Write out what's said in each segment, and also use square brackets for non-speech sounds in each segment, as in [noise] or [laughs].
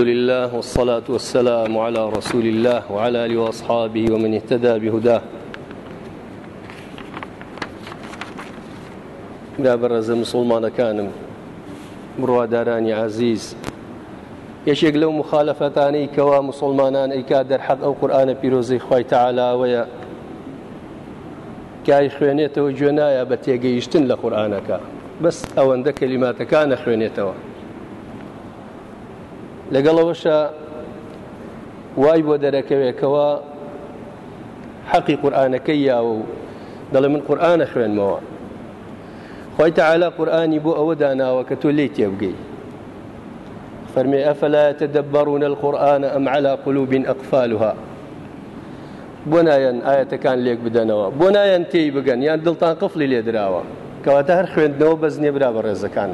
الحمد لله والصلاة والسلام على رسول الله وعلى آله وأصحابه ومن اهتدى بهداه دا بەڕێزە مسلمانەکانم بڕوادارانی عزیز یەشێک لەو مخالەفەتانەی کەوا مسلمانان ئەیکا دەرحەق ئەو قورآانە پیرۆزەی خی تەعالاوەیە کای خوێنێتەوە گوێنایە بە تێگەیشتن لە قورآانەکە بەس ئەوەندە کەلیماتەکانە خوێنێتەوە لەگەڵەوەشە وای بۆ دەرەکەوێکەوە حەقی قورآانەکەی یاوە و دەڵێ من قورآانە خوێنمەوە خۆی تەعالا قورآانی بۆ ئەوە داناوە کە تۆ لی تێبگەی فەرمێ ئەفەلاتە دەبڕونە القورآانە ئەم علا قلوبین ئەقفالها بۆ نایەن ئاەتەکان لێک بدەنەوە بۆ نایەن تێی بگەن یان دڵتان قفلی لێدراوە کەواتە هەر خوێندنەوە بەزنێ برا بە ڕێزەکان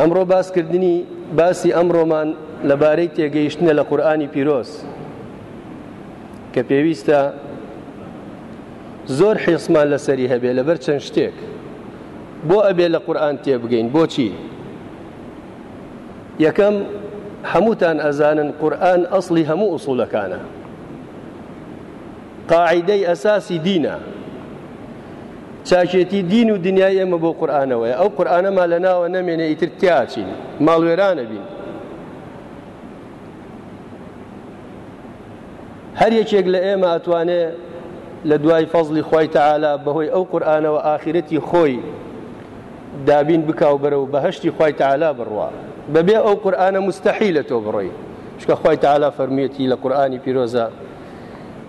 ئەمڕۆ باسکردنی باسی ئەمڕۆمان لەبارەی تێگەیشتنە لە قورآانی پیرۆز کە پێویستە زۆر حیسمان لەسەری هەبێ لەبەر چەند شتێک بۆ ئەبێ لە قورآان تێبگەین بۆچی یەکەم هەمووتان ئەزانن قورآن ئەسلی هەموو ئووسڵەکانە قاعدەی ئەساسی دینە چاکێتی دین و دنیای ئێمە بۆ قورآانەوەی ئەو قورآانەما لە ناوە نەمێنێ ئیتر تیاچین ماڵوێرانە بین هەر یەکێک لە ئێمە ئەتوانێ لە دوای فەزلی خی تەعالا بەهۆی ئەو قورآانەوە ئاخرەتی خۆی دابین بکاو بەرە و بەهشتی خی تەعالا بڕوا بەبێ ئەو قورآانە مستەحی لە تۆ بڕۆی شکە خی تەعالا فەرمیەتی لە قورآانی پیرۆزە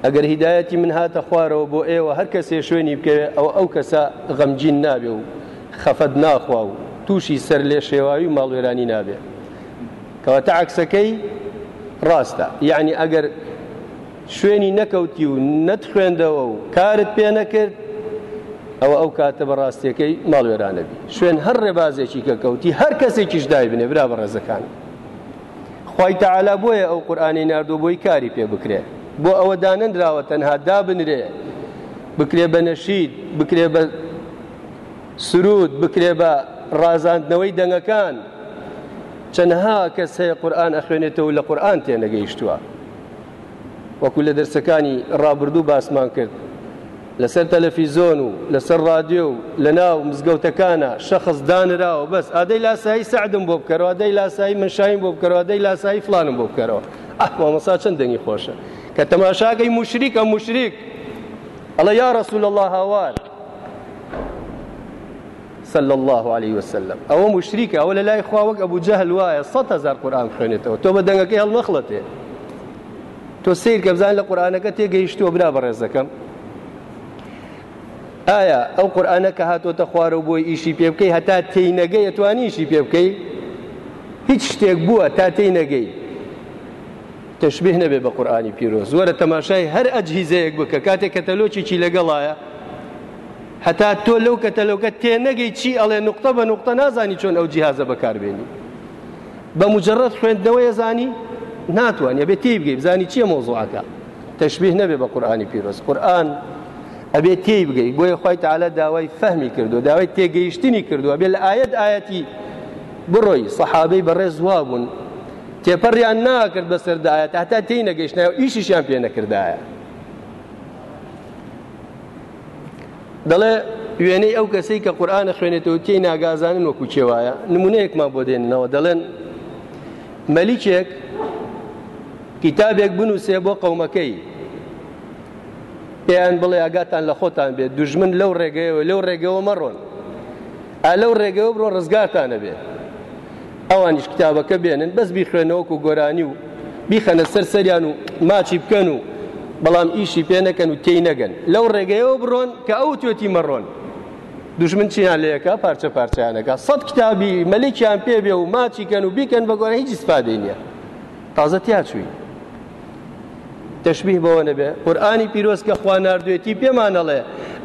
ئەگەر هیدایەتی من هاتە خوارەوە بۆ ئێوە هەر کەسێ شوێنی بکەوێت ئەو ئەو کەسە غەمجین نابێ و خەفەت ناخوا و تووشی سەر لێ شێواوی و ماڵوێرانی نابێ کەواتە عکسەکەی ڕاستە یعنی ئەگەر شوێنی نەکەوتی و نەت خوێندەوە و کارت پێ نەکرد ئەوە ئەو کاتە بە ڕاستیەکەی ماڵوێرانەبی شوێن هەر ڕێبازێکی کە کەوتی هەر کەسێکیش دای بنێ برا بە ڕێزەکان خی تەعالا بۆیە ئەو قورآانی نردوو بۆی کاری پێ بکرێت بۆ ئەوە دانەنراوە تەنها دابنرێ بکرێ بە نەشید بکرێ بە سرود بکرێ بە ڕازاندنەوەی دەنگەکان چەندها کەس هەیە قورآن ئەخوێنێتەوە لە قورآن تێنەگەیشتووە وەکو لە دەرسەکانی ڕابردوو باسمان کرد لەسەر تەلەفیزۆن و لەسەر رادیۆ و لە ناو مزگەوتەکانە شەخص دانراوە بەس ئادەی لاسایی سعدم بۆ بکەرەوە ئادەی لاسایی منشایم بۆ بکەرەوە ئادەی لاسایی فلانم بۆ بکەرەوە ئەح مامەسا چەند دەنگی خۆشە کە تەماشاگەی مشریکە مشریک ئەڵە یا رەسول الله هاوار صلى الله عليه وسلم ئەوە مشریکە ئەوە لە لای خواوەک ئەبوو جەهل وایە 100 هزار قورآن خوێنێتەوە تۆ بە دەنگەکەی هەڵ نەخڵەتێ تۆ سیر کە بزان لە قورآنەکە تێگەیشتووە بنا بەڕێزەکەم ئایا ئەو قورآانە کە هاتۆتە خوارەوە بۆی ئیشی پێ بکەی هەتا تینەگەی ئەتوانی ئیشی پێ بکەی هیچ شتێک بووە تا تینەگەی تشبیه نەبێ بە قورآانی پیرۆز وەرە تەماشای هەر ئەجهیزەیەک بکە کاتێک کە تەلۆکیی لەگەڵایە هەتا تۆ لەو کە تەلۆکە تێنەگەی چی ئەڵێ نقطە بە نقطە نازانی چۆن ئەو جیهازە بەکاربێنی بە مجرد خوێندنەوەی زانی ناتوانێ بێت تی بگەی بزانی چیە مۆزوعەکە تشبیه نەبێ بە قورآانی پیرۆز قورآن ئەبێت تێی بگەی بۆیە خی تعاالە داوای فەهمی کردو داوای تێگەیشتنی کردووە بێ لە ئاەت ئاەتی بڕۆی سەحابەی بەڕێز وا بوون تێپەڕیان ناکرد بە سەردایە تاتا تێی نەگەیشتنایە و ئیشیشیان پێ نەکردایە دەڵێ وێنەی ئەو کەسەی کە قورآانە خوێنێتەوە تێی ناگازانن وەکو چێوایە نمونەیەکمان بۆ دێننەوە دەڵێن مەلیچێک کتابێک بنووسێ بۆ قەومەکەی پێیان بڵێ ئاگاتان لە خۆتان بێت دوژمن لەو ڕێگەیەوە لەو ڕێگەوە مەڕۆن ئا لەو ڕێگەوە بڕۆ ڕزگاتانە بێت ئەوانیش کتابەکە بێنن بەس بیخوێنەوەکو گۆرانی و بیخەنە سەر سەریان و ماچی بکەن و بەڵام ئیشی پێ نەکەن و تێی نەگەن لەو ڕێگەیەوە بڕۆن کە ئەو توێتی مەڕۆن دوژمن چیان لەیەکە پارچە پارچیانەکە سەد کتابی مەلیکیان پێ بێ و ماچیکەن و بیکەن بە گۆرە هیچ ئیسپادەی نییە تازە تیاچووی تەشبیه بەوە نەبێ قورآانی پیرۆستکە خوا نردوێتی پێمانەڵێ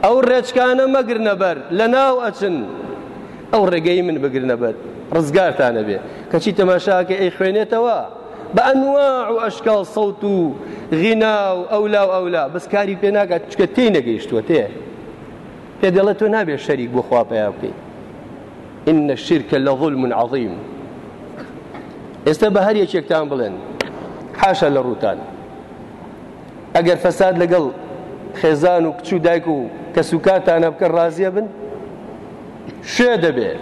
ئەو ڕێچکانە مەگرنەبەر لە ناو ئەچن ئەو ڕێگەی من بگرنەبەر ڕزگارتانە بێ کەچی تەماشاکە ئەی خوێنێتەوە بە ئەنواع و ئەشکال سەوت و غینا و ئەولا و ئەولا بەسکاری پێ ناکات چکە تێی نەگەیشتوە تێ پێ دەڵێت تۆ نابێت شەریک بۆ خواپەیە بکەیت إن الشرك لظلم عظيم ئێستا بە هەر یەکێکتان بڵێن حاشا لە ڕووتان ئەگەر فەساد لەگەڵ خێزان و کچ و دایک و کەسوکاتانە بکە ڕازیە بن شوێ دەبێت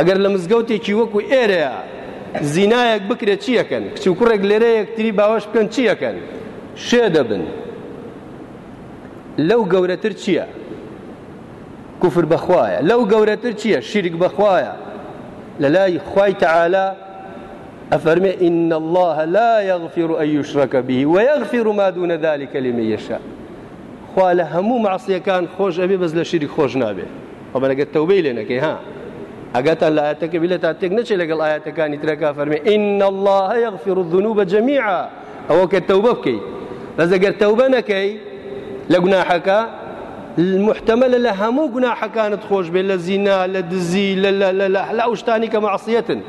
ئەگەر لە مزگەوتێکی وەکو ئێرەیە زینایەک بکرێت چیەکەن کچ و کوڕێک لێرە یەکتری باوەش بکەن چیەکەن شێ دەبن لەو گەورەتر چییە کوفر بەخوایە لەو گەورەتر چییە شیرک بەخوایە لە لای خوای تەعالا ئەفەرمێ إن الله لا يغفر أن يشرك به ويغفر ما دون ذلك لمن يشاء خوا لە هەموو معسیەکان خۆش ئەبێ بەس لە شیری خۆش نابێ ئەمە لەگەت تەوبەی لێنەکەی ها ئەگە تا لە ئاەتەکە بلێت تا تێک نەچێت لەگەڵ ئاەتەکانی ترەکە فەرمێ ئین الله یغفر الذنوب جەمیعا ئەوە کە تەوبە بکەیت بەس ئەگەر تەوبە نەکەی لە گوناحەکە محتەمەلە لە هەموو گوناحەکانت خۆش بێت لە زینا لە دزی لە ئەوشتانی کە مەعسیەتن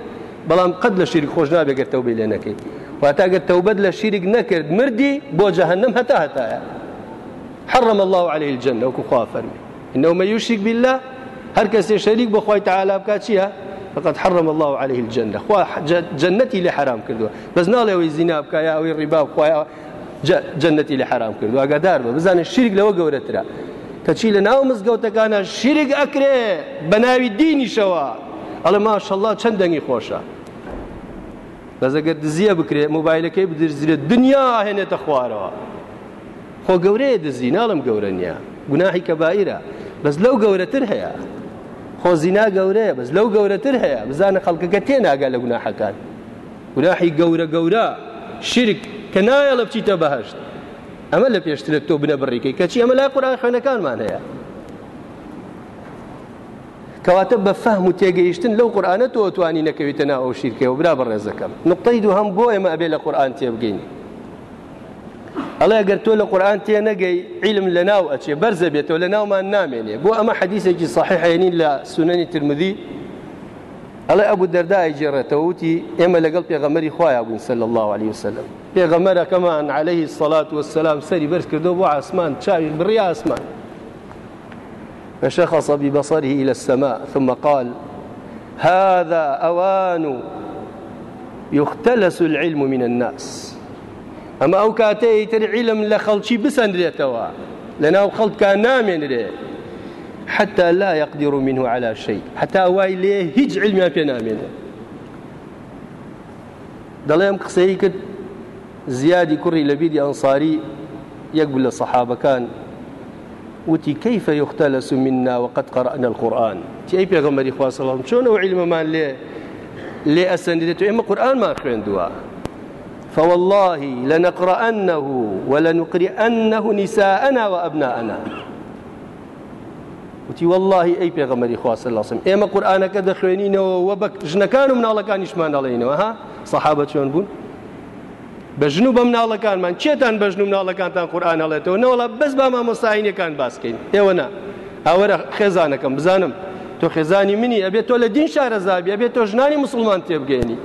بەڵام قەت لە شیری خۆش نابێگەر تەوبی لێ نەکەیت واتاگەر تەوبەت لە شیرک نەکرد مردی بۆ جەهنم هەتا هەتایە حرم الله عليه الجنة وكخوا فرمي إنه من يشرك بالله هەر کەسێ شەریک بەخوای تعالا بکات چییە؟ فقط حرم الله عليه الجنة خوا جنتي لحرام كردوا بس نالا وي زنا بكا يا وي ربا خوا جنتي لحرام كردوا قدار بزان الشرك لو قورترا كتشي لنا مزقوتكان الشرك اكري بناوي ديني شوا الله ما شاء الله چندنگي خوشا بس اگر دزيه بكري موبايلكي بدزيره دنيا هنا تخواروا خو قوري دزي نالم قورنيا گناحي كبائره بس لو قورتر هيا خۆزینا گەورەیە بەس لەو گەورەتر هەیە بزانە خەڵکەکە تێناگە لە گوناحەکان گوناحی گەورە گەورە شرک کە نایە لە بچیتە بەهشت ئەمە لە پێشترێت تۆ بنە بڕیکەی کەچی ئەمە لای قوران خوێنەکانمان هەیە کەواتە بە فەهم و تێگەیشتن لەو قورآانە تۆ توانی نەکەویتە ناو ئەو شیرکەوە برا بەڕێزەکەم نقطەی دوو هەم بۆ ئێمە ئەبێ لە قورآان تێبگەینی ئەڵێ گەر تۆ لە قورآان تێ نەگەی عیلم لە ناو ئەچێ بەرزە بێتەوە لە ناومان نامێنێ بۆ ئەمە حەدیسێکی سەحیحێنین لە سونەنی ترمدی ئەڵێ ئەبوو دەردای جێڕێتەوەوتی ئێمە لەگەڵ پێغەمەری خۆیان بوون سەل الله عليه وسلم پێغەمەرەکەمان عليه سەلات وسلام سەری بەرز کردو بۆ ئاسمان چاوی بڕی ئاسمان فشخص ببصره إلى السماء ثم قال هذا أوان يختلس العلم من الناس ئەمە ئەو کاتەیە تر عیلم لە خەڵکی بسەندرێتەوە لەناو خەڵکە نامێنرێ حتى لا يقدر منه على شيء حتى واي ليه هیچ علمیان پێ نامێنێ دەڵێم قسەی کرد زیادی کوڕی لە بیری ئەنساری یەک بوو لە سەحابەکان وتی كيف يختلس منا وقد قرأنا القرآن تي أي بيغمري خواه صلى الله عليه وسلم شون علممان ليه لێ ئەسەندێت و ئێمە قورآانمان خوێندووە فوالله لنقرأنه ولنقرئنه نساءنا وأبناءنا وتی والله ئەی پێغەمەری خواسە لاسم ئێمە قورآانەکە دەخوێنینەوە وە بە ژنەکان و مناڵەکانیشمان دەڵێنەوە ها سەحابە چۆن بوون بە ژن و بە مناڵەکانمان چێتان بە ژن و مناڵەکانتان قورآان هەڵێتەوە نەوەڵا بەس با مامۆساینەکان باسکەین ئێوە نا ئەوەرە خێزانەکەم بزانم تۆ خێزانی منی ئەبێت تۆ لە دین شارەزابی ئەبێت تۆ ژنانی مسلمان تێبگەێنی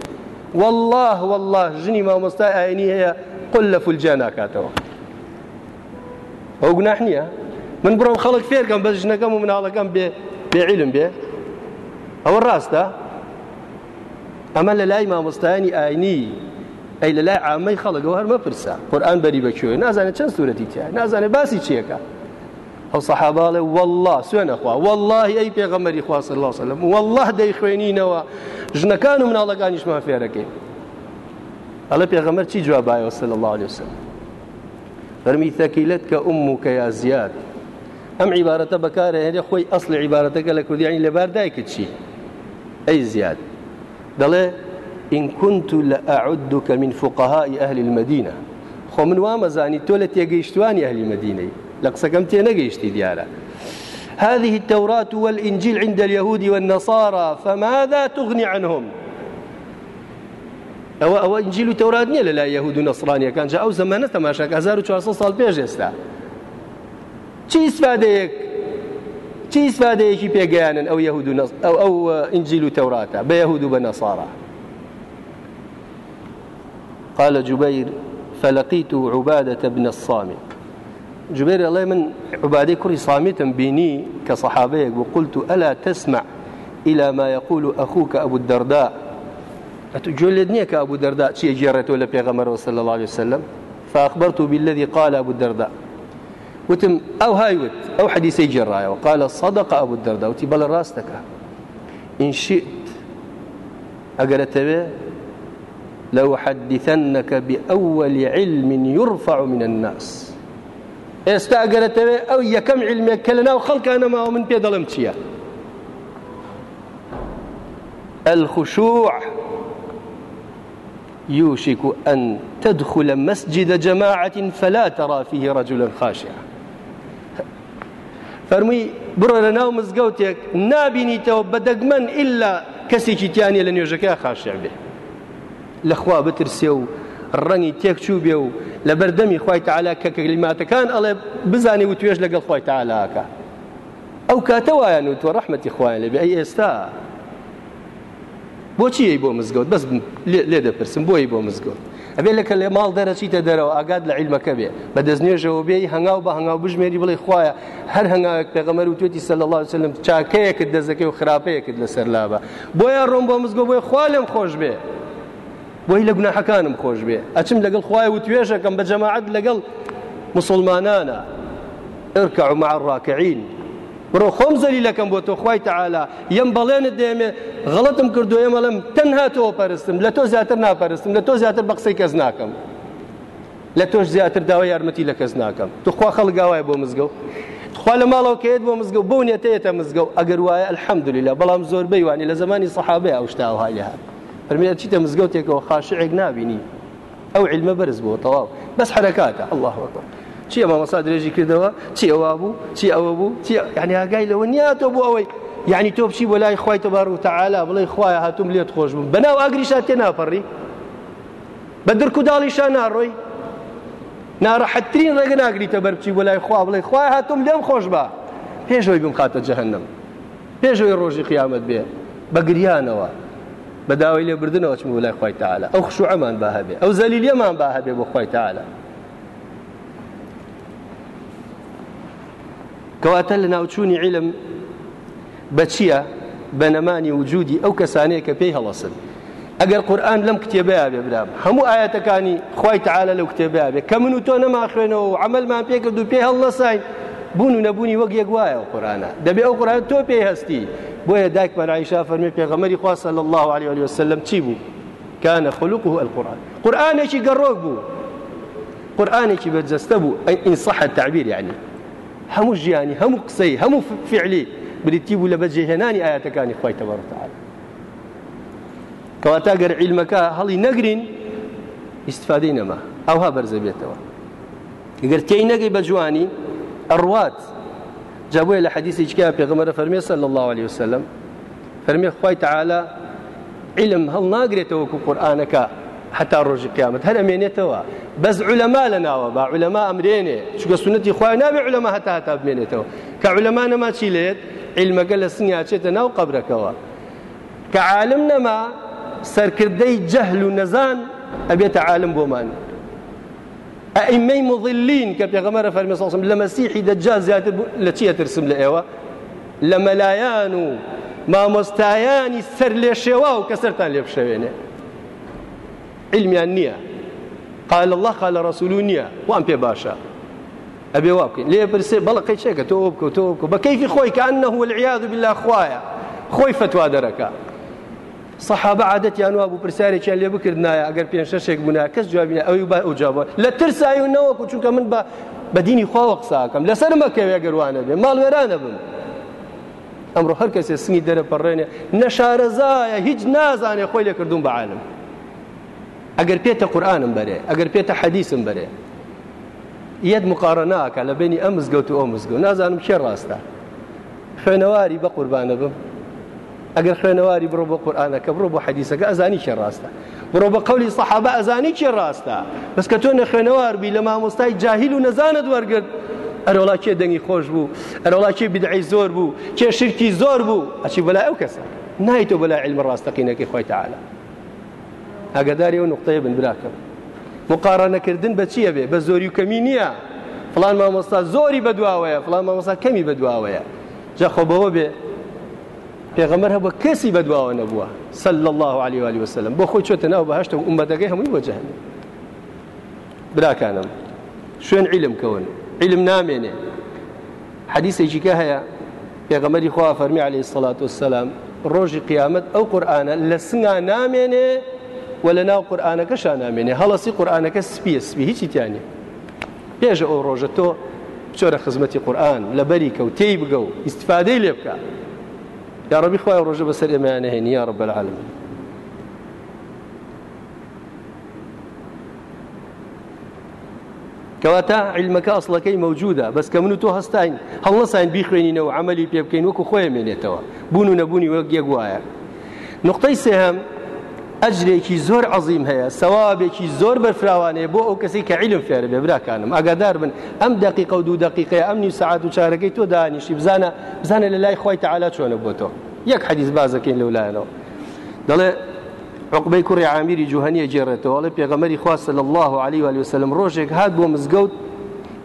والله والله ژنی مامۆستا ئاینی هەیە قل لە فولجیا ناکاتەوە ئەو گناح نییە من بڕۆم خەڵک فێرگەم بە ژنەکەم و مناڵەکەم بێ بێعیلم بێ ئەوە ڕاستە ئەمە لە لای مامۆستایانی ئاینی ئەی لە لای ئامەی خەڵکەوە هەرمە پرسە قورآن بەری بەکوێ نازانێت چەند سوورەتی تیا نازانێت باسی چیەکە ئەو سەحاباڵێ والله سوێنەخوا والله ئەی پێغەمەری خواصل الله وسلم والله دەیخوێنینەوە ژنەکان و مناڵەکانیشمان فێرەکەی ئەلە پێغەمەر چی جوابایەوە سل الله عليه وسلم فەرمی تەکیلت کە ئوم و کە یا زیاد ئەم عیبارەتە بەکارە هێنێ خۆی ئەسلی عیبارەتەکە لە کوردیانی لەبار دایکە چی ئەی زیاد دەڵێ إن كنت لأعدك من فقهاء أهل المدينة خۆ من وامەزانی تۆ لە تێگەیشتوانی ئەهلی مدینەی لە قسەکەم تێ نەگەیشتی دیارە هذه التوراة والإنجيل عند اليهود والنصارى فماذا تغني عنهم ئەوە ئەوە ئنجیل و تەورات نییە لە لای یهود و نەسرانیەکان جا ئەو زمانە تەماشاک 1400 سال پێش ئێستا چی ئیسفادەیەک چی ئیسفادەیەکی پێگەیانن ئەو یهود و ئەو ئەو ئنجیل و تەوراتە بە یهود و بە نەسارا قال جبير فلقيت عبادة بن الصامت جبێر ئەڵێ من عبادەی کوڕی سامیتم بینی کە سەحابەیەک بۆ قلت و ئەلا تسمع إلى ما يقول أخوك أبو الدرداء أتجلد نيك أبو الدرداء شيء جيرته ولا بيغمر صلى الله عليه وسلم فأخبرته بالذي قال أبو الدرداء وتم أو هايوت أو حديثي جراية وقال صدق أبو الدرداء وتبل راستك إن شئت أقلت به لو حدثنك بأول علم يرفع من الناس ئێستا ئەگەرەتەوێ ئەو یەکەم علمێک کە لەناو خەڵکانەماوە من پێ دەڵم چییە الخشوع يوشك أن تدخل مسجد جماعة فلا ترى فيه رجلا خاشعا فرمي برو لناو مزقوتك نابني تو بدق من إلا كسي كتاني لن يوجك خاشع به لخوا بترسيو الرنgi تێک چوو بێ و لە بەردەمی خی تعالا کە کەلیماتەکان ئەڵێ بزانی و توێش لەگەڵ خی تعالاکە ئەو کاتە وایەن و تۆ ڕحمەتی خۆیان لەبێ ئەی ئێستا بۆچی ئەی بۆ مزگەوت بەس لێ دەپرسم بۆی بۆ مزگەوت ئەبێ لەکە لێ ماڵ دەرەچیتە دەرەوە ئاگاد لە عیلمەکە بێ بە دەستنێژەوە بێ هەنگاو بە هەنگاو بژمێری بڵێ خویە هەر هەنگاوێک پێغەمەر و توێتی سەل الله وسلم چاکەیەکت دەزەکەی و خراپەیەکت لەسەر لابە بۆیە ڕۆم بۆ مزگۆ بۆی خوا لێم خۆش بێ بۆی لە گوناحەکانم خۆش بێ ئەچم لەگەڵ خوای و توێژەکەم بە جەماعەت لەگەڵ مسلمانانە ئەرکە مع ڕاکعین بڕۆ خۆم زەلیلەکەم بۆ تۆ خوای تەعالا یەم بەڵێنت دێمێ غەڵەتم کردو ئێمەڵم تەنها تۆ پەرستم لە تۆ زیاتر ناپەرستم لە تۆ زیاتر بە قسەی کەس ناکەم لە تۆش زیاتر داوای یارمەتی لە کەس ناکەم توخوا خەڵگاوای بۆ مزگەوت خوا لە ماڵەوە کەێت بۆ مزگەوت بۆ نێتەیەتە مزگەوت ئەگەر وایە ئەلحەمدلیلا بەڵام زۆربەی وانی لە زمانی سەحابەیە ئەو شتاوهای لە هاات فەرمیێت چیتە مزگەوتێکەوە خاشعێک نابینی ئەو علمە بەرز بوو تەواو بەس حرەکاتە الله وەکو چی ئەمە مەسا درێژی کردەوە چی ئەوە بوو چی ئەوە بوو چی یعنی ئاگای لەوە نیاتۆ بۆ ئەوەی یعنی تۆ بچی بۆ لای خخوای تەبار و تعالا بڵێ خخوایە هاتوم لێت خۆش بم بەناو ئاگریشان تێ ناپەڕی بە درک و داڵیشان ناڕۆی ناڕەحەتترین ڕێگە ناگریتە بەرچی بۆ لای خوا بڵێ خخوای هاتوم لێم خۆش بە پێشەوەی بم خاتە جەهنم پێشەوەی ڕۆژی قیامەت بێ بە گریانەوە بەداوای لێبردنەوە چم لای خی تعاالە ئەو خشوعەمان با هەبێ ئەو زەلیلیەمان با هەبێ بۆ خی تعاالە کەواتە لە ناوچوونی عیلم بە چییە بە نەمانی وجودی ئەو کەسانەیە کە پێی هەڵەسن ئەگەر قورآن لەم کتێبەیە بێ برام هەموو ئاەتەکانی خی تعاالە لەو کتێبە بێ کە من و تۆ نەما خوێنەوە و عملمان پێکرد و پێ هەڵ نەساین بوون و نەبوونی وەک یەکوایە و قورانە دەبێ ئەو قوران تۆ پێی هەستی بۆیە دایکمان عیشا فەرمی پێغەمەری خواسە لە الله عليه عليه وسلم چی بوو كان خلقه القرآن قورآنێکی گەڕۆک بوو قورآنێکی بەجەستە بوو ئەین صح التعبیر يعني هەموو ژیانی هەموو قسەی هەموو فعلی بریتی بوو لە بەجێهێنانی ئاەتەکانی خی تەبارتعاال کەواتە گەر عیلمەکە هەڵی نەگرین ئیسفادەی نەما ئەوها بەرزە بێتەوە گەر تێی نەگەی بە جوانی ئەڕوات جابووە لە حەدیسی چکیا پێغمەرە فەرمی سەل الله عليه وسلم فەرمی خی تعاالە علم هەڵ ناگرێتەوە وەکو قورآانەکە حتا ڕۆژی قیامەت هەر ئەمێنێتەوە بەس علەما لە ناوە با علەما ئەمرێنێ چکە سنەتی خخوای نابێ علەما هەتا هەتا بمێنێتەوە کە علەما نەما چی لێت علمەکە لە سنیاچێتە ناو قبرەکەەوە کە عالم نەما سەرکردەی جەهل و نەزان ئەبێتە عالم بۆمان ئەئیمەی مضلین کە پێغەمەرە فەرمی سەڵسم لە مەسیحی دەجا زیاتر لە چیە ترسم لە ئێوە لە مەلایان و مامۆستایانی سەر لێ شێوا و کە سەرتان لێ بشەوێنێ علمیان نییە قال الله قال رسول نییە وان پێ باشە ئەبێ وا بکەین لێ پرسێ بەڵقی چێکە تۆ بکە تۆ بکە بە کەیفی خۆی کە ئەنەه العیاذ بالله خوایە خۆی فتوا دەرەکە سەحابە عادەتیان وابوو پرسیارێکیان لێ بکردنایە ئەگەر پێ شەشێک بوونا کەس جوابینە ئەوی با ئەو جواب لە ترسایی و نەوەکو چونکە من بە بەدینی خواوە قساکەم لەسەر مەکەوێ گەروانە بێ ماڵوێرانە بم ئەمڕۆ هەر کەسێ سنگی دەرەپەڕێنێ نەشارەزایە هیچ نازانێ خۆی لێ کردوون بە عالم ئەگەر پێتە قورآنم بەرێ ئەگەر پێتە حەدیسم بەرێ یەت مقارە ناکە لە بینی ئەم مزگەوت و ئەو مزگەوت نازانم کێ ڕاستە خوێنەواری بە قوربانە بم ئەگەر خوێنەواری بڕۆ بۆ قورآانەکە بڕۆ بۆ حەدیسەکە ئەزانی چێ ڕاستە بڕۆ بە قولی سەحابە ئەزانی چێ ڕاستە بەس کە تۆ نەخێنەواربی لە مامۆستای جاهیل و نەزانت وەرگرت ئەرۆڵا کێ دەنگی خۆش بوو ئەرۆڵا کێ بدعی زۆر بوو کێ شرکی زۆر بوو ئەچی بەلای ئەو کەسە نایتۆ بەلای علمە ڕاستەقینەکەی خۆی تەعاالە ئاگداری ئەو نقطەیە بن براکەم مقارانەکردن بە چیە بێ بە زۆری و کەمی نییە فلان مامۆستا زۆری بەدواوەیە فلان مامۆستا کەمی بەدواوەیە جا خۆ بەوە بێ پێغەمەر هەبوو کەسی بەدواوە نەبووە سەل الله علی وعلی وسلم بۆ خۆی چۆتە ناو بەهشت و عمەدەگەی هەمووی بۆجهن براکانم شوێن عیلم کەون عیلم نامێنێ حەدیسێکیکە هەیە پێغەمەری خوا فەرمی علی سڵات وسلام ڕۆژی قیامەت ئەو قورآانە لە سنگا نامێنێ و لە ناو قورآانەکەشان نامێنێ هەڵەسی قورآانەکە سپیە سپی هیچی تیانێ پێشە ئەو ڕۆژە تۆ چۆرە خزمەتی قورآن لە بەری کەوتەی بگە و ئیسفادەی لێ بکە یا ڕبی خخوای ڕۆژە بەسەر ئێمەیان هێنی یا ڕە بەعاالم کەواتە عیلمەکە ئەسڵەکەی مەوجودە بەس کە من و تۆ هەستین هەڵەسین بیخوێنینەوە عملی پێ بکەین وەکو خۆی مێنێتەوە بوون و نەبوونی وەک یەک وایە نقطەی سێهم ئەجرێکی زۆر عظیم هەیە سەوابێکی زۆر بەرفراوانەیە بۆ ئەو کەسی کە علم فێرە بێ براکانم ئاگادار بن ئەم دقیقە و دوو دقیقەیە ئەم نی سعات و چارەکەی تۆ دانیشی بزانە بزانە لە لای خۆی تەعالا چۆنە بۆ تۆ یەک حەدیث بازەکەین لە ولایەنەوە دەڵێ عقبەی کوڕی عامیری جوهنیە جێڕێتەوەڵێ پێغەمەری خواستە لە الله عليه و وسلم ڕۆژێک هات بوو مزگەوت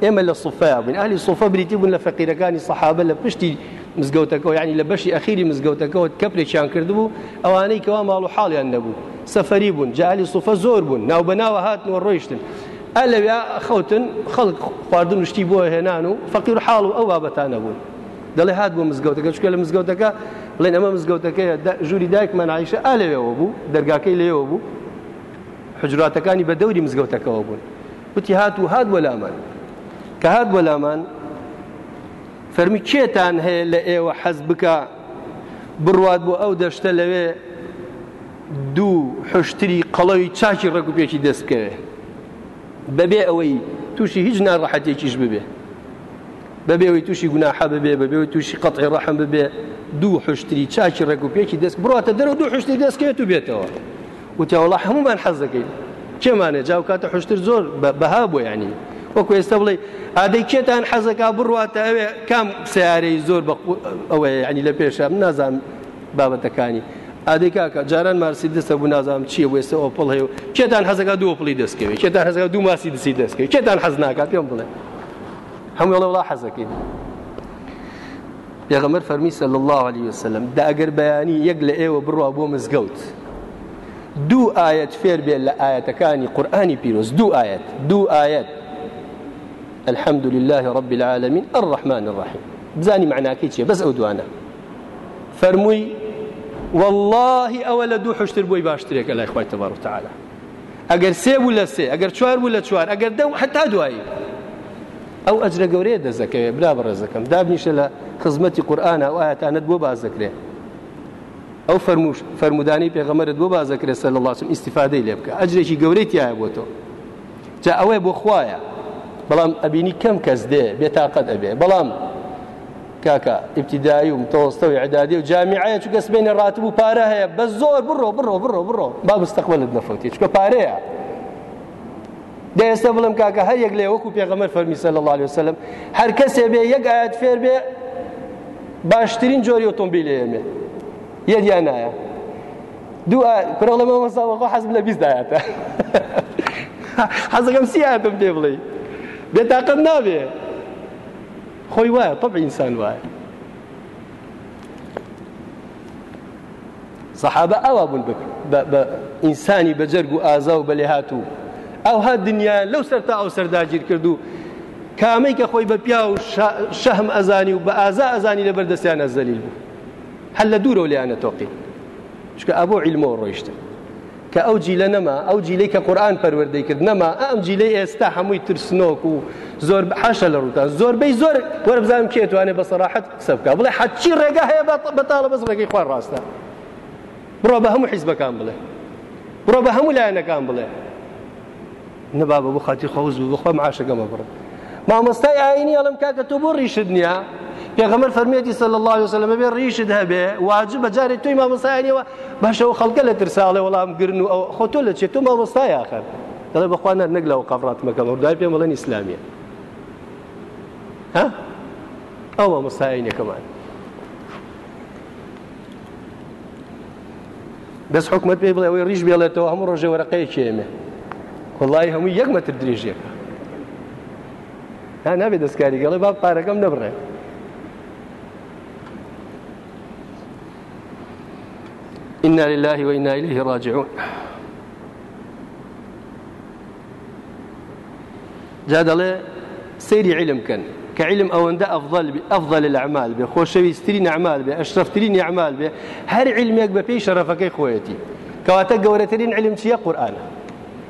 ئێمە لە سوفا بوون ئالی سوفا بریتی بوون لە فەقیرەکانی سەحابە لە پشتی مزگەوتەکەەوە یعنی لە بەشی ئەخیری مزگەوتەکەەوە کەپێکیان کردبوو ئەوانەی کەوا ماڵ و حاڵیان نەبوو سەفەری بوون جاعلی سوفە زۆر بوون ناوبەناوە هاتنەوە ڕۆیشتن ئە لەویا خەوتن خەڵک خواردن شتی بۆ هێنان و فەقیر حاڵ و ئەو بابەتان نەبوون دەڵێ هات بۆ مزگەوتەکە چکە لە مزگەوتەکە بڵێن ئەمە مزگەوتەکەی ژووری دایکمان عیشە ئا لەوێەوە بوو دەرگاکەی لێەوە بوو حجراتەکانی بە دەوری مزگەوتەکەەوە بوون وتی هات و هات وەلامان کە هات وەلامان فەرمی کێتان هەیە لە ئێوە حەز بکە بڕوات بۆ ئەو دەشتە لەوێ دوو حشتری قەڵەوی چاکی ڕێک و پێکی دەست بکەوێ بەبێ ئەوەی تووشی هیچ ناڕەحەتێکیش ببێ بەبێ ئەوی تووشی گوناحە ببێ بەبێ تووشی قەتعی ڕەحم ببێ دوو حشتری چاکی ڕێک و پێکی دەست بڕاتە دەرەوە دوو حشتی دەستکەوێت و بێتەوە وتیاوەڵە هەمومان حەز دەکەین کێمانێ جاو کاتە حشتر زۆر بەها بۆ ینی وەکو ئێستا بڵێ ئادەی کێتان حەزەکە بڕواتە ئەوێ کام سیارەی زۆر ئەوەیە ئەنی لە پێشە نازانام بابەتەکانی ئادەی کاکە جاران مارسی دەستە بوو نازانم چیە وێستا ئۆپڵ هەیە کێتان حەزەکە دوو پڵی دەستکەوێت کێتان حەزەکە دوو ماسی دەسی دەستکەوێت کێتان حەز ناکات پێم بڵێ هەموو لەوڵا حەزەکەی پێغەمەر فەرمی سەل الله عليه وسلم دا ئەگەر بەیانی یەک لە ئێوە بڕوا بۆ مزگەوت دوو ئاەت فێر بێت لە ئاەتەکانی قورآانی پیرۆز دوو ئاەت دوو ئاەت الحمد لله رب العالمين الرحمن الرحيم بزاني معناكەی چیە بەس ئەو دوانە فەرمووی واللهی ئەوە لە دوو حشتر بۆی باشترێکە لای خخوای تەبار و تعاالە ئەگەر سێ بوو لە سێ ئەگەر چوار بوو لە چوار ئەگەر دە حتا دوایی ئەو ئەجرە گەورەیە دەزەکەوێت برا بەڕێزەکەم دابنیشە لە خزمەتی قورآانە و ئاەتانت بۆ بازەکرێ ئەو فەرموش فەرمودانی پێغەمەرت بۆ بازەکرێ سە لە لاسم ئیسیفادەی لێ بکە ئەجرێکی گەورەی تایە بۆ تۆ جا ئەوەیە بۆ خوایە بەڵام ئەبینی کەم کەس دێ بێتاقەت ئەبێ بەڵام کاکە ئیبتیدایی و متەوەستە و عدادی و جامیعەیە چکە سبێنێ ڕاتب و پارە هەیە بە زۆر بڕۆ بڕۆ بڕۆ بڕۆ با مستەقبلت نەفەوتی چکە پارەیە دەێستا بڵم کاکە هەر یەک لێ وەکو پێغەمەر فەرمیسە لە الله وسلم هەر کەسێ بێ یەک ئاەت فێر بێ باشترین جۆری ئۆتۆمبیلێمێ یەدیان نایە دوو پرڵەمە مەساوەقا حەزم لە بیست دایاتە [laughs] حەزەکەم سیاتم پێ بڵێ بێتاقەت نابێ خۆی وایە طب ئینسان وایە سەحابە ئەوا بوون ئینسانی بە جەرگ و ئازا و بەلێ هاتوو ئەو هات دنیا لەو سەرتا ئەو سەرداگیر کردو کامەی کە خۆی بە پیا و شەهم ئەزانی و بە ئازا ئەزانی لە بەردەستیان ئەزەلیل بوو هەل لە دوورەوە لەیانە تۆقی چکە ئەبۆ عیلمەوە ڕۆیشتن کە ئەو جیلە نەما ئەو جیلەی کە قورآان پەروەردەی کرد نەما ئەم جیلەی ئێستا هەمووی ترسنۆک و زۆر حەشە لە ڕووتان زۆربەی زۆر وەرە بزانم کێتوانێت بە سەراحەت قسە بکە بڵێ حەچی ڕێگا هەیە بەتاڵە بەس ڕێگەی خوار ڕاستە بڕۆ بە هەموو حیزبەکان بڵێ بڕۆ بە هەموو لایەنەکان بڵێ نەبا بە بۆ خاتی خەوز بخۆم عاشەکەمە بڕ مامۆستای ئاینی ئەڵم کاکە تۆ بۆ ڕیشت نییە پێغەمەر فەرمیێتی سەل الله وسلمە بێ ڕیشت هەبێ واجب بە جارێک توی مامۆسایانەوە باشەوە خەڵکە لە ترساڵێ وەڵام گرن و ئەو خۆ تۆ لە چێت تۆ مامۆستای آخر دەڵێ بەخوانە نەک لەەوە قافڕات مەکەم ڕدای پێ مەڵێن ئیسلامیە ئەو مامۆستایینەکەمان دەست حکومت پێ بڵێ ئەوەی ڕیش بێڵێتەوە هەموو ڕۆژێ وەرەقەی کێمێ وڵی هەموو یەک مەتر درێژیەکە نابێت دەستکاری گەڵێ با پارەکەم نەبڕێت إنا لله وإنا إليه راجعون جادله سيري علم كان كعلم أو أنت أفضل أفضل الأعمال به خوشويسترين أعمال به أشرفترين أعمال به هر علمك ببي شرفك خويتي كواتك قورترين علم شيء قرآن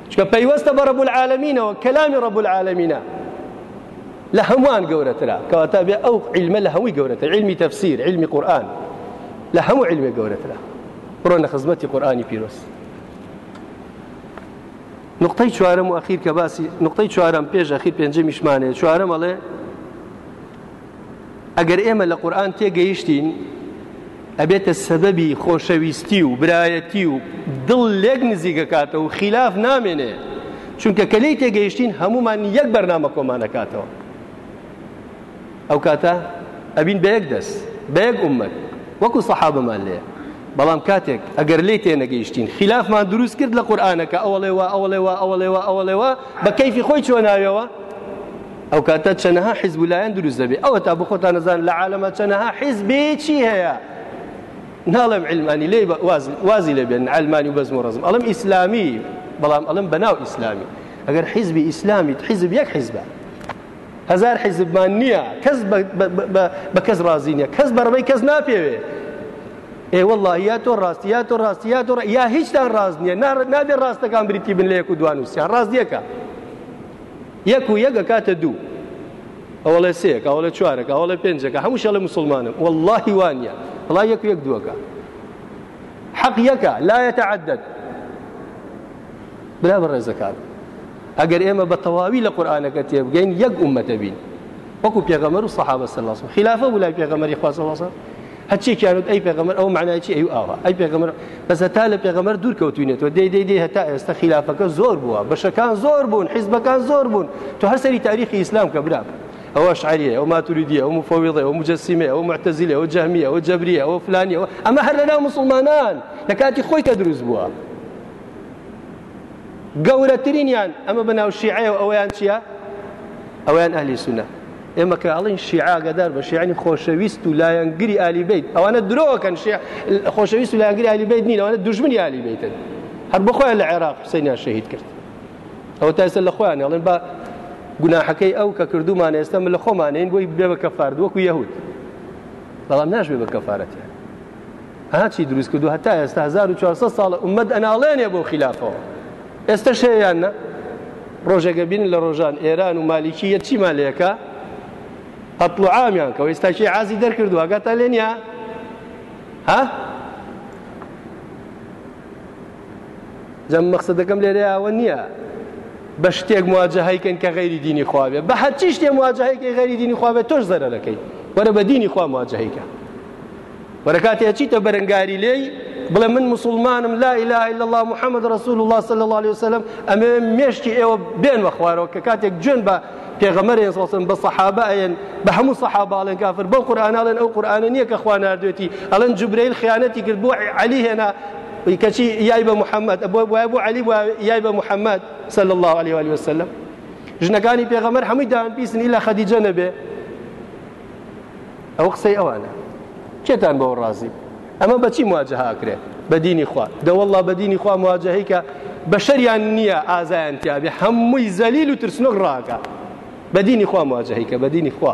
شكا بيوست برب العالمين وكلام رب العالمين لهموان قورتنا كواتا بي أو علم لهوي قورتنا علمي تفسير علمي قرآن لهمو علمي قورتنا بڕۆنە خزمەتی قورآانی پیرۆست نقطەی چوارم و ئەخیر کە باسی نقطەی چوارم پێش ئەخیر پێنجە میشمانێت چوارم ئەڵێ ئەگەر ئێمە لە قورآن تێگەیشتین ئەبێتە سەبەبی خۆشەویستی و برایەتی و دڵ لێک نزیکە کاتەوە و خلاف نامێنێ چونکە کەلەی تێگەیشتین هەمومان یەک بەرنامە کۆمانەکاتەوە ئەو کاتە ئەبین بە یەک دەست بە یەک عمەت وەکو سەحابمان لێە بەڵام کاتێک ئەگەر لی تێنەگەیشتین خلافمان دروست کرد لە قورآانەکە ئەوڵێەوە ئەوڵێەوە ئەوڵێەوە ئەوڵێەوە بە کەیفی خۆی چۆ ناویەوە ئەو کاتە چەنەها حیزبولایەن دروست دەبێت ئەوە تا بخۆتان نەزان لە عالەمە چەنەها حیزبێ چی هەیە ناڵم علمانی لێ وازی لەبێن ئەلمانی بەزم و ڕزم ئەڵم ئیسلامی بەڵام ئەڵم بەناو ئیسلامی ئەگەر حیزبی ئیسلامیت حیزب یەک حیزبە هزار حیزبمان نییە کەس بە کەس رازی نیە کەس بەڕبەی کەس ناپێوێ ئێوەڵ یا تۆ ڕاستیا تۆ ڕاستیا تۆ یا هیچتان ڕاز نییە نابێ ڕاستەکان بریتی بن لە یەک و دوانوسیان ڕاستیەکە یەک و یەکە کاتە دوو ئەوە لە سێک ئەوە لە چوارەکە ئەوە لە پێنجەکە هەمووشە لە مسلمانم واللهی وانە بڵا یەک یەک دووەکە حەق یەکە لایەتە عدەت برا بە ڕێزەکان ئەگەر ئێمە بە تەواوی لە قورآانەکە تێبگەین یەک عومەتە بین وەکو پێغەمەر و سەحابە سەلاس خلافە ولا پێغەمەری خوازەوەسە هەچێکیانوت ئەی پێغەمەر ئەو معناچی ئەو ئاوە ئەی پێغەمەر بەسە تا لە پێغەمەر دوور کەوتوینێتەوە دەی دەی دەی هەتا ئێستا خلافەکە زۆر بووە بەشەکان زۆر بوون حیزبەکان زۆر بوون تو هەر سەری تاریخی ئیسلام کە براب ئەو شعریە ئەو ماتوریدیە ئەو مفەویڵێ ئەو مجەسیمێ ئەو مرتەزیلێ ئەو جەمیە ئەو جەبریە ئەو فلانیەوە ئەمە هەر لەناو مسلمانان لە کاتی خۆیتە دروست بووە گەورەترینیان ئەمە بەناو شیعەوە ئەویان چییە؟ ئەویان ئەهلی سونە ئێمە کە ئەڵین شیعاگەدار بە شیعنی خۆشەویست و لایەنگری ئالیبیت ئەوانە درۆکەن خۆشەویست و لایەنگری ئالیبیت نین ئەوانە دژمنی ئالیبیتن هەر بخۆیان لە عێراق حسینیان شەهید کرد ئەوە تاسە لە خۆیان ئەڵێن با گوناحەکەی ئەو کە کردومان ئێستا من لە خۆمانین بۆی بێ بە کەفارد وەکو یەهود بەڵام ناشبێ بە کەفارەتیان هاچی دروست کردو هەتا ئێستا 1400 ساڵە عمەد ئەناڵێنێ بۆ خلافەوە ئێستا شەیان نە ڕۆژێکە بین لە ڕۆژان ئێران و مالیکیە چی مالەکە هەتڵعاامیان کە ئێستاشی عزی دەرکردووە گاتە لێنە ها جەم مەقصدەکەم لێرەیەوە نییە بە شتێک مواجههیکەن کە غەیری دینی خواابێ بە هەرچی شتێ مواجههیکی غەری دینی خواابێت تۆش زەرە دەکەی وەرە بە دینی خوا مواجههیکە وەرەکاتێ چیتە بەرەنگاری لێی بڵێ من مسلمانم لا إله إلا الله محمد رسول الله صلى الله عليه وسلم ئەمێ مێشتی ئێوە بێن بەخوارەوە کە کاتێک جوێن بە پێغەمەریان سڵسن بە سەحابەن بە هەموو سەحاباڵێن کافر بەو قورآناڵێن ئەو قورآانە نییە کە خوا نردوێتی ئەلەن جوبرەیل خیانەتی کرد بۆ علی هێنا کەچی یای بە محەممەد بۆ وای بۆ علی یای بە محەممەد سل الله عليه وعلی وسلم ژنەکانی پێغەمەر هەمووی دان پیسن لە خەدیجە نەبێ ئەو قسەی ئەوانە کێتان بەەوە ڕازی ئەمە بەچی مواجههاکرێ بە دینی خوا دەوەله بە دینی خوا مواجهەیکە بەشەریان نییە ئازایان تیاابێ هەمووی زەلیل و ترسنۆک ڕاکە بەدینی خوا مواجهەیکە بەدینی خوا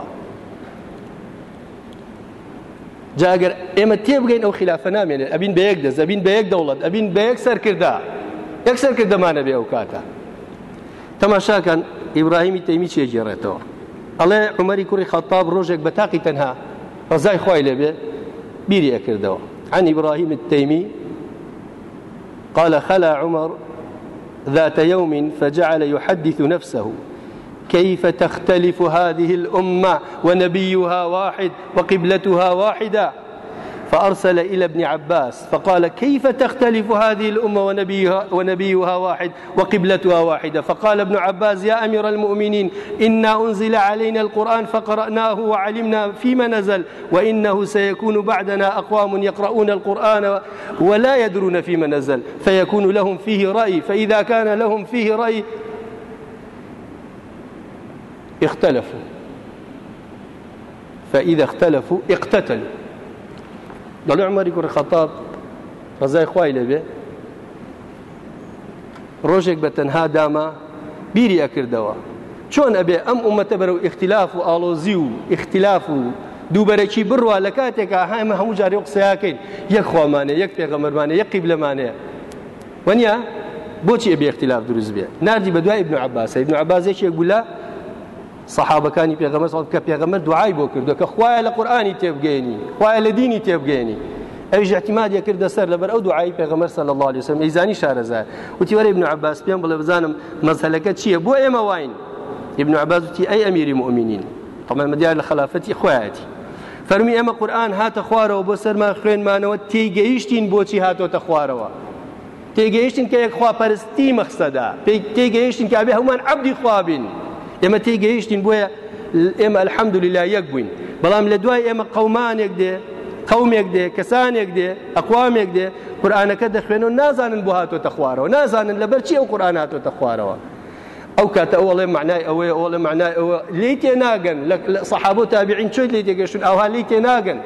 جاگەر ئێمە تێبگەین ئەو خلافە نامێنێت ئەبین بە یەک دەست ئەبین بە یەک دەوڵەت ئەبین بە یەک سەرکردا یەک سەرکردەمانە بێ ئەو کاتە تەماشاکەن ئیبراهیمی تەیمی چێگێڕێتەوە ئەڵێ عمەری کوڕی خەتاب ڕۆژێک بە تاقی تەنها ڕزای خی لێبێ بیریە کردەوە عن إبراهيم التيمي قال خلا عمر ذات يوم فجعل يحدث نفسه كيف تختلف هذه الأمة ونبيها واحد وقبلتها واحدة فأرسل إلى ابن عباس فقال كيف تختلف هذه الأمة ونبيها, ونبيها واحد وقبلتها واحدة فقال ابن عباس يا أمير المؤمنين إنا أنزل علينا القرآن فقرأناه وعلمنا فيما نزل وإنه سيكون بعدنا أقوام يقرؤون القرآن ولا يدرون فيما نزل فيكون لهم فيه رأي فإذا كان لهم فيه رأي اختلفوا فإذا اختلفوا اقتتلوا دل عمر يقول الخطاب رزاي خواي لبي ڕۆژێک بە تەنها داما بیری ئەکردەوە چۆن ئەبێ ئەم ئومەتە بەرەو اختلاف و ئالۆزی و اختلاف و دووبەرەکی بڕوا لە کاتێکا هامە هەموو جاری و قسەیاکەین یەک خۆمانێ یەک پێغەمەرمانە یەک قیب لەمانەیە وەنیا بۆچی ئەبێ اختلاف دروست بێ نردی بە دوای ابن عباس ابن عبازێکی گولا سەحابەکانی پێغەمە سڵ کە پێغەمە دوعای بۆ کردو کە خوایە لە قورآانی تێبگەێنی خوایە لە دینی تێبگەێنی ئەویش احتیمادیە کردە سەر لەبەر ئەو دوعای پێغەمەر سەل الله عليه وسلم ئیزانی شارەزار وتی وەرە ابن عباس پێم بڵێ بزانم مەزهلەکە چییە بۆ ئێمە واین ابن عباس وتی ئەی ئەمیری مؤمنین طبعا مەدیار لە خلافەتی خوایەتی فەرمی ئەمە قورآن هاتە خوارەوە بۆ سەرمان خوێنمانەوە تێگەیشتین بۆچی هاتۆتە خوارەوە تێگەیشتن کە یەک خواپەرستی مەخسەدا پێی تێگەیشتن کابێ هەمومان عبدی خوابین ئێمە تێگەیشتین بۆیە ئێمە ئەلحەمد للا یەک بووین بەڵام لە دوای ئێمە قەمانێک دێ قومێک دێ کەسانێک دێ ئەقوامێک دێ قورآانەکە دەخوێن و نازانن بۆ هاتۆتە خوارەوە نازانن لە بەرچی ئەو قورآان هاتۆتە خوارەوە ئەو کاتە ئەوڵێ معنای ئەوەی ئەوڵە معنای ئەوە لی تێ ناگەن لە سەحابۆ تابیعین چۆی لی تێگەشتن ئەوها لی تێ ناگەن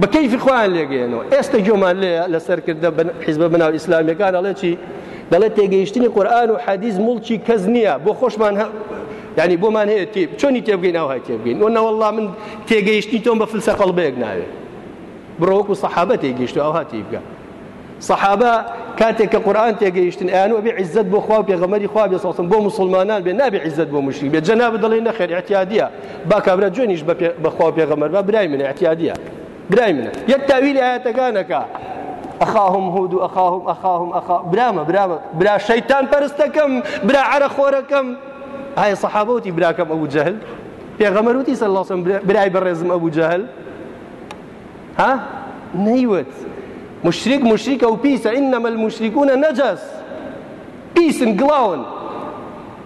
بە کەیفی خوان لێگەێنەوە ئێستا جۆمان لێ لەسەرکردە حیزب بناو ئیسلامیەکان ئەڵێ چی دەڵێت تێگەیشتنی قورآن و حەدیز مڵکی کەس نییە بۆ خۆشمان ینی بۆمان هەیە تێ چۆنی تێبگەین ناوهای تێبگەین نەوەله من تێگەیشتنی تۆم بە فلسە قەڵبەیەک ناوێت بڕۆوەکو سەحابە تێگەیشت ئەوها تێبگە سەحابە کاتێک کە قورآان تێگەیشتن ئەیانوە بێ عیزت بۆ خوا پێغەمەری خوا بێسەڵسم بۆ مسلمانان بێ نابێ عیزت بۆ مشری بێ جەناب دەڵێ نەخێر احتیادیە با کابرا جوێنیش بەخوا پێغەمەر بە برای منە احتیادیە برای منە یەک تاویلی ئاەتەکانەکە ئەخاهم هود و ئەخاهم ئەخاهم برامە برامە برا شەیتان پەرستەکەم برا عرە خۆرەکەم ئایا سەحابەوتی براکەم ئەو جەهل پێغەمەروتی سەر لاسم برای بەڕێزم ئەو جەهل ها نەیوت مشریک مشریکە و پیسە ئینەمە مشریکونە نەجەس پیسن گڵاون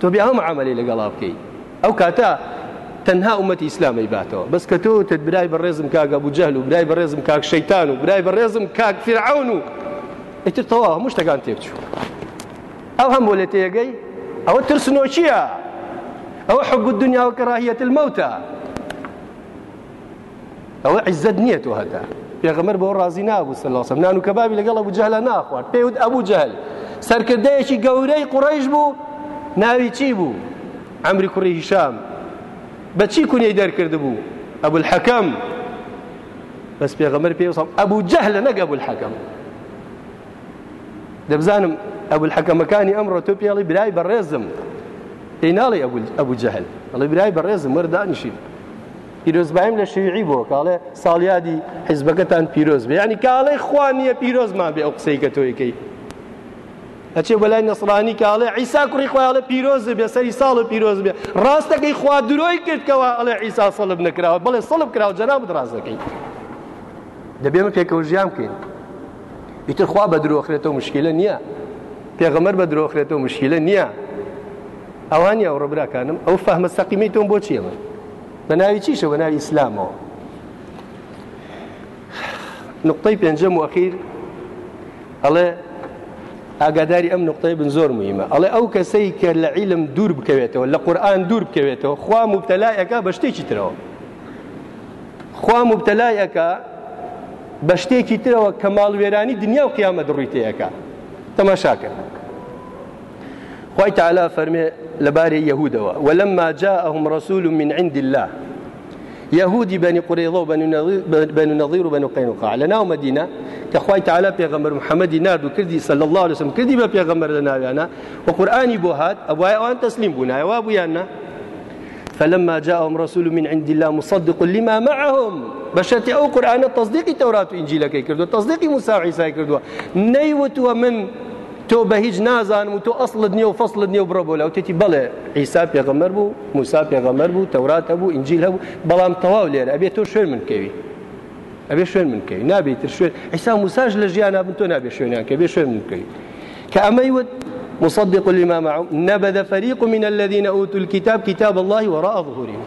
تۆ بێ ئەم عملی لەگەڵا بکەیت ئەو کاتە تەنها ئومەتی ئیسلامی باتەوە بەس کە تۆ تت برای بەڕێزم کاگە بجەل و برای بەڕێزم کاک شەیتان و برای بەڕێزم کاک فرعون و ئیتر تەواو هەموو شتەکان تێبچوو ئەو هەم بۆ لێ تێگەی ئەوە ترسنۆچیە ئەوە حب الدنيا وكراهية الموتى ئەوە عیزت نییە تۆ هەتا پێغەمەر بۆ ڕازی نابوو سەلاسم نان و کەبابی لەگەڵ ئەبوو جەهلە ناخوارد پێوت ئەبوو جەهل سەرکردەیەکی گەورەی قوڕیش بوو ناوی چی بوو ئەمری کوڕی هیشام بە چی کونیەی دەرکرد بوو ئەبوو الحەکەم بەس پێغەمەر پێوسڵ ئەبوو جەهلە نەگەبوو الحەکەم دەبزانم ئەبوو الحەکەمەکانی ئەمڕۆ تۆ پێڵی برای بەڕێزم پێی ناڵی ئەبوو جەهل ئەڵێ برای بەڕێز مردانیشی پیرۆزبایم لە شویعی بۆ کاڵێ ساڵیادی حیزبەکەتان پیرۆز بێ ینی کاڵێ خوا نییە پیرۆزمان بێ ئەو قسەی کە تۆیکەی ئەچێ بەلای نسرانی کاڵێ عیسا کوڕی خۆیاڵە پیرۆز بێ سەری ساڵ و پیرۆز بێ ڕاستەکەی خوا درۆی کردکەوە ئەڵێ عیسا سەڵب نکراوە بڵێ سەڵب کراوە جەناب ڕاستەکەی دەبێمە پێکەوە ژیان بکەین ئیتر خوا بە درۆخرێتەوە مشکلە نییە پێغەمەر بە درۆخرێتەوە مشکلە نییە ئەوانی ئەو ڕبراکانم ئەو فەهمە سەقیمەی تۆم بۆ چیەوە بە ناوی چیشە بە ناوی ئیسلامەوە نقطەی پێنجەم وەخیر ئەڵێ ئاگاداری ئەم نقطەی بن زۆر مویمە ئەڵێ ئەو کەسەی کە لە عیلم دوور بکەوێتەوە لە قورآن دوور بکەوێتەوە خوا مبتەلایەکە بە شتێکی ترەوە خوا مبتەلایەکە بە شتێکی ترەوە کە ماڵوێرانی دنیا و قیامە دڕویتەیەەکە تەماشاکە خی تعالا فەرمێ لەبارەی یەهودەوە وەلمما جاءهم رسول من عند الله یهودی بەنی قڕێڵە و بەن نەظیر و بەن قینوقا لە ناو مدینە کە خی تعالا پێغەمبەر محەممەدی نرد و کردی سەل الله لەسم کردی بە پێغەمبەر لە ناویانە و قورآانی بۆ هات ئەوای ئەوان تەسلیم بوون نایوا بوویانە فلما جاءهم رسول من عند الله مصدق لما معهم بەشەتی ئەو قورآانە تصدیقی تەورات و ئینجیلەکەی کردو تصدیقی موساعیسای کردووە نەیوتوە من تۆ بە هیچ نازانم و تۆ ئەسڵت نییە و فەصلت نییە و بڕۆ بۆ لە وتێتی بڵێ عیسا پێغەمەر بوو موسا پێغەمەر بوو تەورات هەبوو ئنجیل هەبوو بەڵام تەواو لێرە ئەبێت تۆ شوێن منکەوی ئەبێ شوێن منکەوی نابێتتر شوێن عیسا موساش لە ژیانە بن تۆ نابێ شوێنیان کە بێ شوێن منکەوی کە ئەمەی وت مصدق لما معهم نبذ فريق من الذين أوتوا الكتاب كتاب الله وراء ظهورهم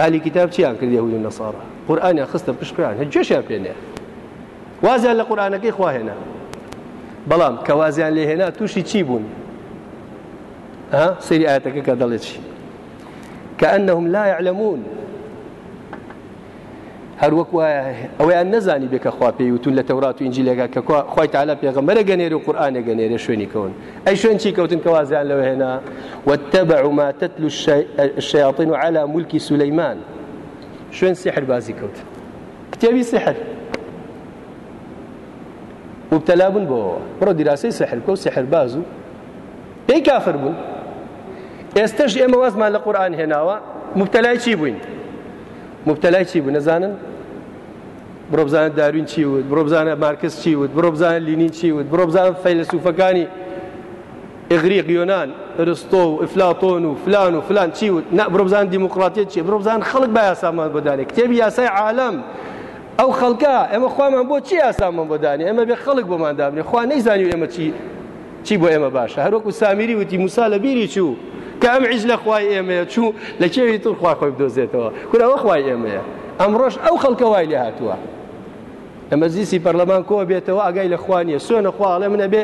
أهل كتاب چیان کرد یهود و نصارى قورآنیان خستە پشتیان هەجێشیان پێنێ وازیان لە قورآانەکەی خواهێنا بەڵام کەوازیان لێهێنا تووشی چی بوون سری ئاەتەکە کە دەڵێت چی کەئەنهم لا يعلمون هەروەک وایە ئەویان نەزانی بێکە خوا پێی وتون لە تەورات و ئینجیلێگا کە خی تاالە پێغەمەرە گەنێر و قورآانە گەنێرە شوێنی کەون ئەی شوێن چی کەوتن کەوازیان لەوە هێنا وتەبع ما تتلو الشياطين على ملك سليمان شوێن سحر بازی کەوت کتێبی سحر مبتلا بوون بۆەوە بڕۆ دیراسی سەحرکە و سحرباز و پێی کافر بوون ئێستش ئێمە وازمان لە قورآان هێناوە مبتلای چی بووین مبتلای چی بوو نەزانن بڕۆ بزانە داروین چی وت بڕۆ بزانە مارکس چی وت بڕۆ بزانە لینین چی وت بڕۆ بزانە فەیلسوفەکانی ئغریق یۆنان ئەرستۆ و ئفلاتۆن و فلان و فلان چی وت بڕۆ بزان دیموکراتیە چی بڕۆ بزان خەڵک بە یاسامان بەدانێ کتێبی یاسای عالم ئەو خەڵکە ئێمە خوامان بۆ چی ئاسامان بۆدانی ئەمە بێ خەڵک بۆمان دابنێ خوا نەیزانی ئێمە چی چی بۆ ئێمە باشە هەروەکو سامیری وتی موسا لە بیری چوو کە ئەم عیز لە خوای ئێمەیە چوو لە کێوی تر خوا خۆی بدۆزێتەوە کوراوە خوای ئێمەیە ئەمڕۆژ ئەو خەڵکە وای لێ هاتووە ئەمە زیسی پەرلەمان کۆ بێتەوە ئەگای لە خوانیە سوێنە خواڵێ منە بێ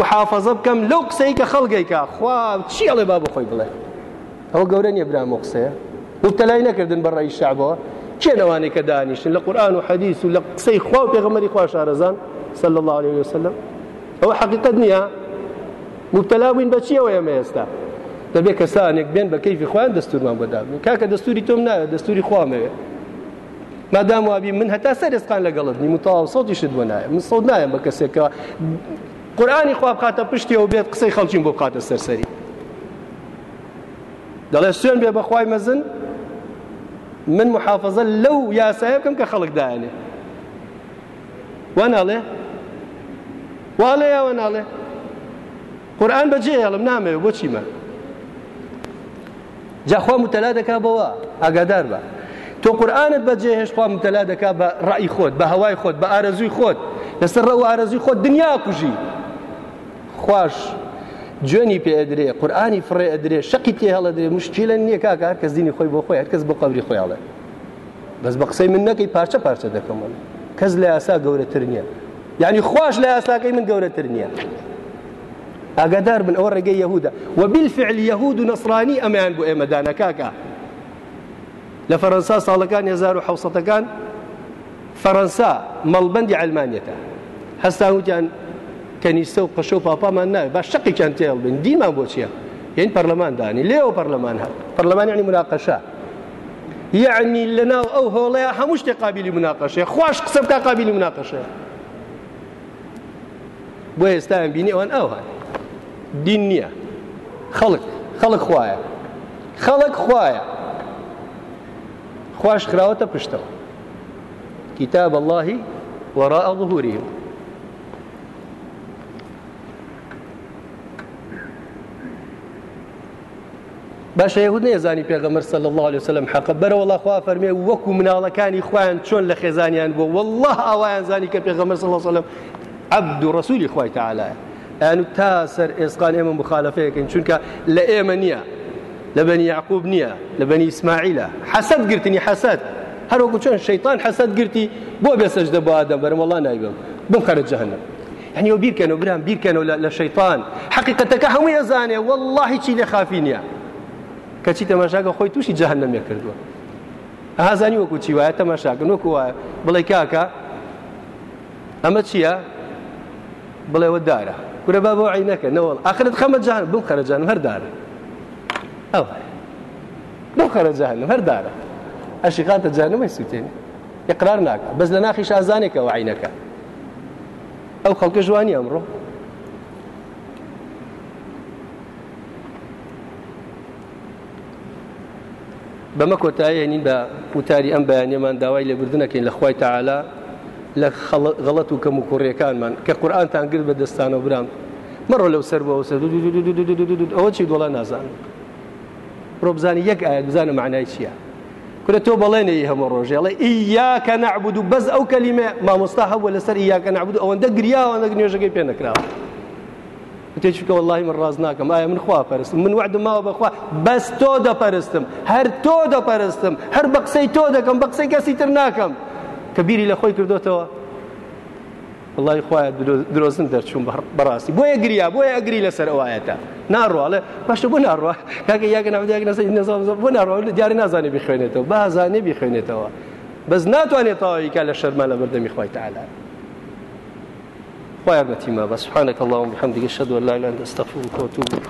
محافظە بکەم لەو قسەی کە خەڵگەیکە خوا چی ئەڵێ با بخۆی بڵێ ئەوە گەورە نیە برامۆ قسەیە وتە لای نەکردن بە ڕێی شعبەوە کێن ئەوانەی کە دانیشن لە قورآن و حەدیث و لە قسەی خوا و پێغەمەری خوا شارەزان صلى الله عليه وسلم ئەوە حقیقت نییە مبتلا بووین بەچی ئەوە ئێمە ئێستا دەبێت کەسانێک بێن بە کەیفی خوان دەستورمان بەدابن کاکە دەستوری تۆم نایە دەستوری خوامەوێ مادام وابی من هەتا سەرێسقان لەگەڵت نی متاو سەوتی شت بۆ نایە من سەوت نایم بە کەسێکەوە قورآانی خواب بخاتە پشتی ئەو بێت قسەی خەڵکیم بۆ بخاتە سەرسەری دەڵێ سوێن بێ بەخوای مەزن من محافظە لەو یاسایە بکەم کە خەڵک داێنێ وەناڵێ واڵێ یاوە ناڵێ قورآن بەجێ هێڵم نامێ بۆچی مە جاخوا متەلا دەکا بەوە ئاگادار بە تۆ قورآانت بەجێ هێشخوا متەلا دەکا بە ڕای خۆت بە هەوای خۆت بە ئارەزوی خۆت لەسەر ڕە و ئارەزوی خۆت دنیا کوژی خوش جوێنی پێ ئەدرێ قورآانی فڕێ ئەدرێ شەقی تێ هەڵەدرێ مشکیلە نییە کاکە هەر کەس دینی خۆی بۆ خۆی هەرکەس بۆ قبری خۆیاڵێ بەس بە قسەی من نەکەی پارچە پارچە دەکەمەوە کەس لە یاسا گەورەتر نییە یعنی خوش لە یاساکەی من گەورەتر نییە ئاگادار بن ئەوە ڕێگەی یهودا و بالفعل یهود و نسرانی ئەمەیان بۆ ئێمەدانە کاکە لە فەرەنسا ساڵەکان 1970ەکان فەرەنسا مەڵبندی ئەلمانیەتە هەستان وتیان کەنیستە و قەشە و پاپامان ناوێت با شەقیان تێڵ بن دیمان بۆ چییە یعنی پەرلەمان دانی لێەوە پەرلەمان هە پەرلەمان ینی مناقەشە یعنی لەناو ئەو هۆڵەیە هەموو شتێک قابلی مناقەشەیە خوش قسە بکە قابلی مناقەشەیە بۆ ئێستایان بینی ئەوان ئەوان دین نییە خەڵک خەڵک خوایە خەڵک خوایە خوش خراوەتە پشتەوە کتاب اللهی وەڕاء ظهورهم پاشا یهود نێزانی پێغەمەر سەل الله عليه وسلم حەقە بەرەوەڵا خوا فەرمێ وەکو مناڵەکانی خۆیان چۆن لە خێزانیان بۆ والله ئەویان زانی کە پێغەمەر سەڵ وسلم عەبد و ڕسوولی خۆی تەعاالایە ئەن تا سەر ئێسقان ئێمە مخالفەیەکەن چونکە لە ئێمە نییە لە بەنی یعقوب نییە لە بەنی ئیسماعیلە حەسەد گرتنی حەسەد هەروەکو چۆن شەیتان حەسەد گرتی بۆ بێسەجدە بۆ ئادەم بەرمەڵا نایبم بمخەرە جەهنم هەنیەوە بیرکەن و بران بیرکەن و لە شەیتان حقیقەتەکە هەموو ێزانێ واللهی چی لێ خافی نییە کەچی تەماشاکە خۆی تووشی جەهن نەمێ کردووە ئازانی وەکو چی وایە تەماشاکە وەکو وایە بڵێ کاکە ئەمە چییە بڵێوە دارە کورە با بۆ عینەکە نەوەڵ ئاخرت خەمە جان بم خەرەجانم هەردارە ئەو بۆ خەرەجانم هەردارە ئەشیقاتە جانمە سووتێنی یقرار ناکە بەس لە ناخی شازانێکەوە عینەکە ئەو خەڵکە جوانی ئەمڕۆ بەمە کۆتاییە نین بە پوتاری ئەم بەیانێمان داوای لێبردنەکەین لە خی تەعالا لە غەڵەت و کەم و کوڕیەکانمان کە قورآانتان گرت بە دەستانە و برام مەڕۆ لەو سەر بەەوە سەر ئەوە چی دۆڵە نازان ڕۆبزانی یەک ئاەت بزانە معنای چییە کورە تۆ بەڵێنێ هەمە ڕۆژێ ئەڵێ ئیاکە نعبود و بەس ئەو کەلیمە مامۆستا هەبووە لەسەر یاکە نعبود ئەوەندە گریاوە نەگنێژەکەی پێ نەکراوە وتێ چکە واللهی من ڕاز ناکەم ئایا من خوا پەرستم من وعد ماوە بەخوا بەس تۆ دەپەرستم هەر تۆ دەپەرستم هەر بە قسەی تۆ دەکەم بە قسەی کەسی تر ناکەم کە بیری لە خۆی کردوتەوە واللهی خوایە درۆزن دەرچوون بەڕاستی بۆیە گریا بۆیە ئەگری لەسەر ئەوایەتە ناڕواڵێ باشە بۆ ناڕوە کاکە یاگە ناودیاگ نەسەی نەزان بۆ ناڕوە دیارە نازانێ بخوێنێتەوە بازانێ بخوێنێتەوە بەس ناتوانێت تاویکە لە شەرمە لە بەردەمی خۆی تعالە ويردتي ما بس سبحانك اللهم وبحمدك اشهد ان لا اله الا انت استغفرك واتوب اليك